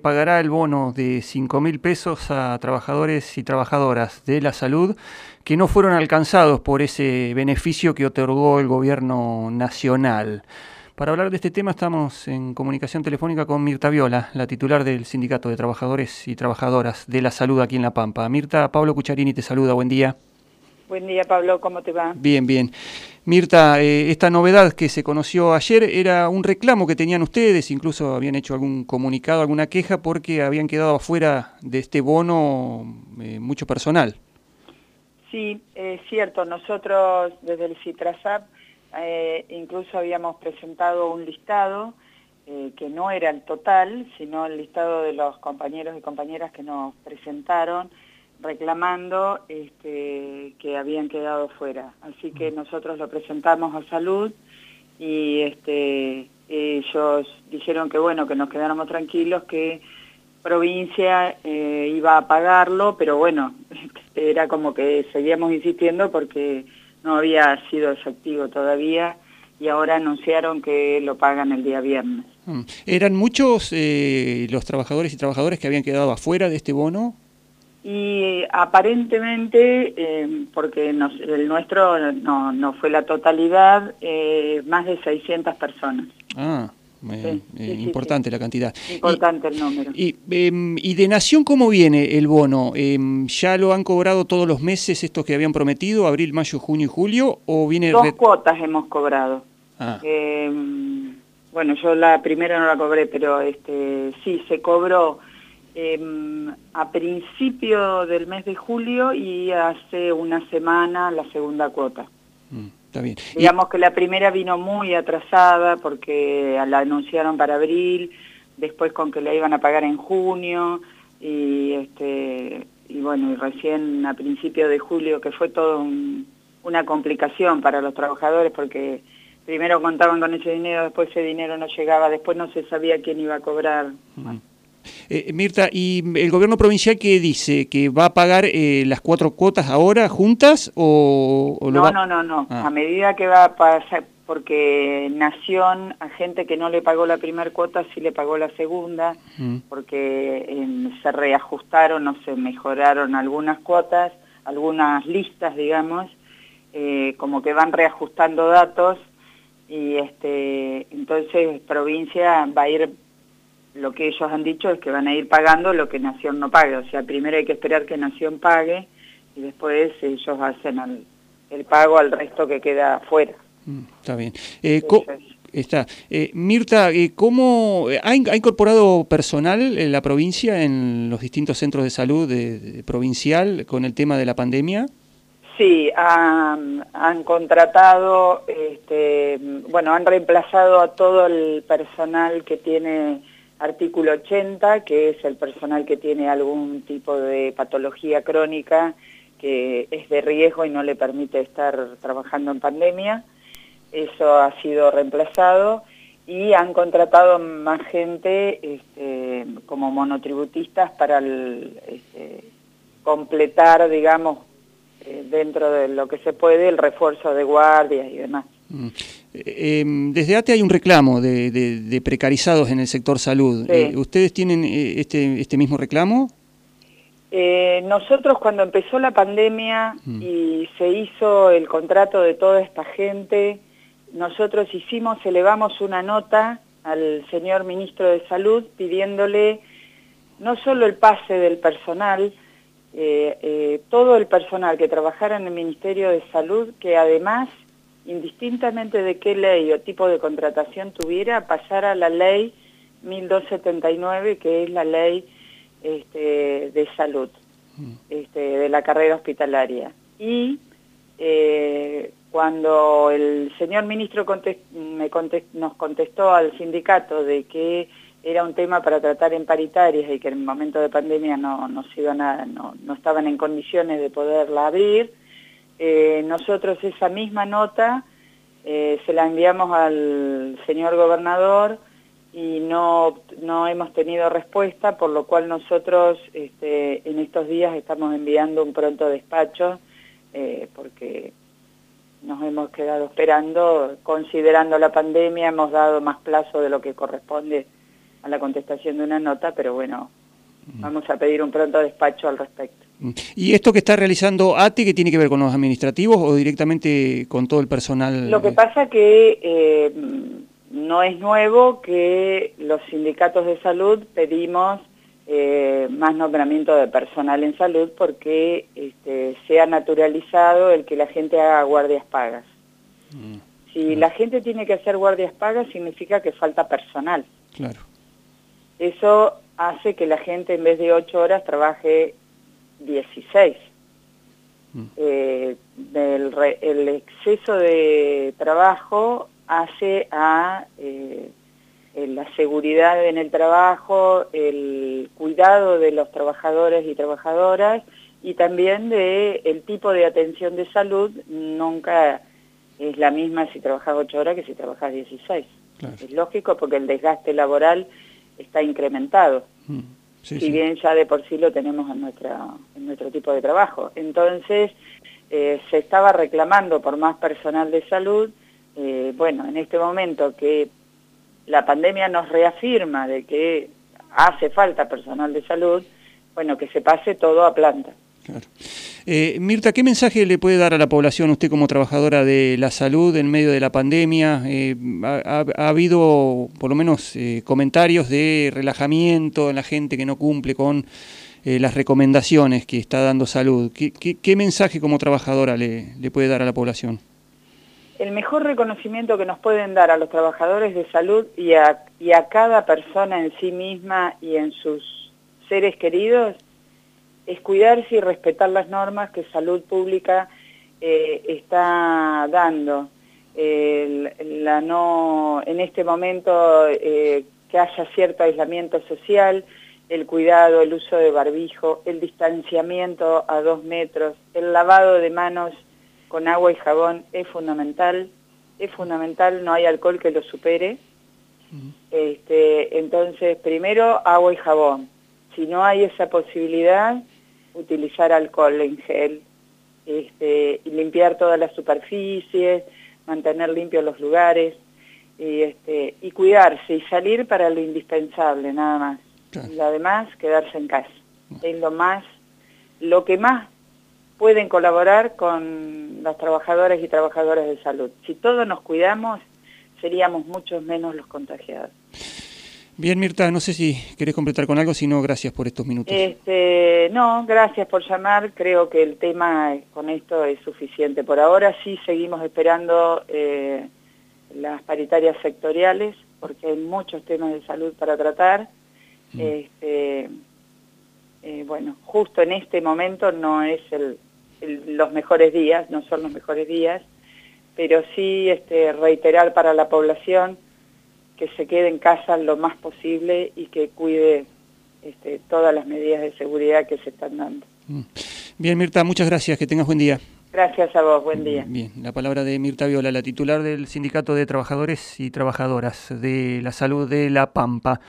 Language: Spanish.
pagará el bono de 5 mil pesos a trabajadores y trabajadoras de la salud que no fueron alcanzados por ese beneficio que otorgó el gobierno nacional. Para hablar de este tema estamos en comunicación telefónica con Mirta Viola, la titular del Sindicato de Trabajadores y Trabajadoras de la Salud aquí en La Pampa. Mirta, Pablo Cucharini te saluda, buen día. Buen día, Pablo, ¿cómo te va? Bien, bien. Mirta, eh, esta novedad que se conoció ayer era un reclamo que tenían ustedes, incluso habían hecho algún comunicado, alguna queja, porque habían quedado afuera de este bono eh, mucho personal. Sí, es cierto. Nosotros desde el CITRASAP eh, incluso habíamos presentado un listado que no era el total, sino el listado de los compañeros y compañeras que nos presentaron reclamando este, que habían quedado fuera. Así que nosotros lo presentamos a salud y este, ellos dijeron que bueno, que nos quedáramos tranquilos, que provincia eh, iba a pagarlo, pero bueno, era como que seguíamos insistiendo porque no había sido efectivo todavía y ahora anunciaron que lo pagan el día viernes. Mm. ¿Eran muchos eh, los trabajadores y trabajadoras que habían quedado afuera de este bono? Y aparentemente, eh, porque el nuestro no, fue la totalidad, eh, más de 600 personas. Ah, eh, importante la cantidad. Importante el número. Em, y, de Nación cómo viene el bono? Em, ¿Ya lo han cobrado todos los meses estos que habían prometido, abril, mayo, junio y julio? o viene Dos cuotas hemos cobrado. Ah. Em, bueno, yo la primera no la cobré, pero este sí, se cobró Em, a principio del mes de julio y hace una semana la segunda cuota. Mm, está bien. Digamos que la primera vino muy atrasada porque la anunciaron para abril, después con que la iban a pagar en junio y este y bueno, y recién a principio de julio que fue todo una complicación para los trabajadores porque primero contaban con ese dinero, después ese dinero no llegaba, después no se sabía quién iba a cobrar. Mm. Eh, Mirta, ¿y el gobierno provincial qué dice? ¿Que va a pagar eh, las cuatro cuotas ahora juntas o, no, no, no, no, ah. A medida que va a pasar, porque Nación, a gente que no le pagó la primera cuota, sí le pagó la segunda, mm. porque se reajustaron o se mejoraron algunas cuotas, algunas listas, digamos, eh, como que van reajustando datos y este entonces provincia va a ir lo que ellos han dicho es que van a ir pagando lo que Nación no pague. O sea, primero hay que esperar que Nación pague y después ellos hacen el pago al resto que queda fuera. Mm, está bien. Eh, está. Eh, Mirta, eh, ¿cómo ha, incorporado personal en la provincia en los distintos centros de salud de, provincial con el tema de la pandemia? Sí, han, han contratado, este, bueno, han reemplazado a todo el personal que tiene artículo 80, que es el personal que tiene algún tipo de patología crónica que es de riesgo y no le permite estar trabajando en pandemia. Eso ha sido reemplazado y han contratado más gente este, como monotributistas para este, completar, digamos, eh, dentro de lo que se puede, el refuerzo de guardias y demás. Eh, desde ATE hay un reclamo de, precarizados en el sector salud. Eh, ¿Ustedes tienen eh, este, este mismo reclamo? nosotros cuando empezó la pandemia mm. y se hizo el contrato de toda esta gente, nosotros hicimos, elevamos una nota al señor ministro de Salud pidiéndole no solo el pase del personal, todo el personal que trabajara en el Ministerio de Salud, que además indistintamente de qué ley o tipo de contratación tuviera, pasar a la ley 1279, que es la ley este, de salud, mm. este, de la carrera hospitalaria. Y eh, cuando el señor ministro me nos contestó al sindicato de que era un tema para tratar en paritarias y que en el momento de pandemia no, no, se iban a, no, no estaban en condiciones de poderla abrir, eh, nosotros esa misma nota eh, se la enviamos al señor gobernador y no, no hemos tenido respuesta, por lo cual nosotros este, en estos días estamos enviando un pronto despacho eh, porque nos hemos quedado esperando, considerando la pandemia, hemos dado más plazo de lo que corresponde a la contestación de una nota, pero bueno. Vamos a pedir un pronto despacho al respecto. Mm. ¿Y esto que está realizando ATI, que tiene que ver con los administrativos o directamente con todo el personal? Lo que pasa que eh, no es nuevo que los sindicatos de salud pedimos eh, más nombramiento de personal en salud porque este, se ha naturalizado el que la gente haga guardias pagas. Mm. Si la gente tiene que hacer guardias pagas significa que falta personal. Claro. Eso hace que la gente en vez de 8 horas trabaje 16. Mm. Eh, el, exceso de trabajo hace a eh, la seguridad en el trabajo, el cuidado de los trabajadores y trabajadoras y también de el tipo de atención de salud nunca es la misma si trabajas 8 horas que si trabajas 16. Es lógico porque el desgaste laboral está incrementado. Mm, si bien ya de por sí lo tenemos en, nuestra, en nuestro tipo de trabajo. Entonces, eh, se estaba reclamando por más personal de salud. Eh, bueno, en este momento que la pandemia nos reafirma de que hace falta personal de salud, bueno, que se pase todo a planta. Claro. Eh, Mirta, ¿qué mensaje le puede dar a la población usted como trabajadora de la salud en medio de la pandemia? Eh, ha, habido por lo menos eh, comentarios de relajamiento en la gente que no cumple con las recomendaciones que está dando salud. ¿Qué, mensaje como trabajadora le, puede dar a la población? el mejor reconocimiento que nos pueden dar a los trabajadores de salud y a cada persona en sí misma y en sus seres queridos es cuidarse y respetar las normas que salud pública eh, está dando. la no, en este momento eh, que haya cierto aislamiento social, el cuidado, el uso de barbijo, el distanciamiento a dos metros, el lavado de manos con agua y jabón es fundamental, es fundamental, no hay alcohol que lo supere. Este, entonces, primero agua y jabón. Si no hay esa posibilidad, utilizar alcohol en gel, este, y limpiar todas las superficies, mantener limpios los lugares, y, este, y cuidarse y salir para lo indispensable, nada más. Y además, quedarse en casa. Es lo más, lo que más pueden colaborar con los trabajadores y trabajadoras de salud. Si todos nos cuidamos, seríamos muchos menos los contagiados. Bien, Mirta, no sé si querés completar con algo, si no, gracias por estos minutos. Este, no, gracias por llamar. Creo que el tema con esto es suficiente. Por ahora sí seguimos esperando eh, las paritarias sectoriales, porque hay muchos temas de salud para tratar. Mm. Este, eh, bueno, justo en este momento no es el, los mejores días, no son los mejores días, pero sí este, reiterar para la población que se quede en casa lo más posible y que cuide este, todas las medidas de seguridad que se están dando. Mm. Bien, Mirta, muchas gracias, que tengas buen día. Gracias a vos, buen día. Bien, la palabra de Mirta Viola, la titular del Sindicato de Trabajadores y Trabajadoras de la Salud de La Pampa.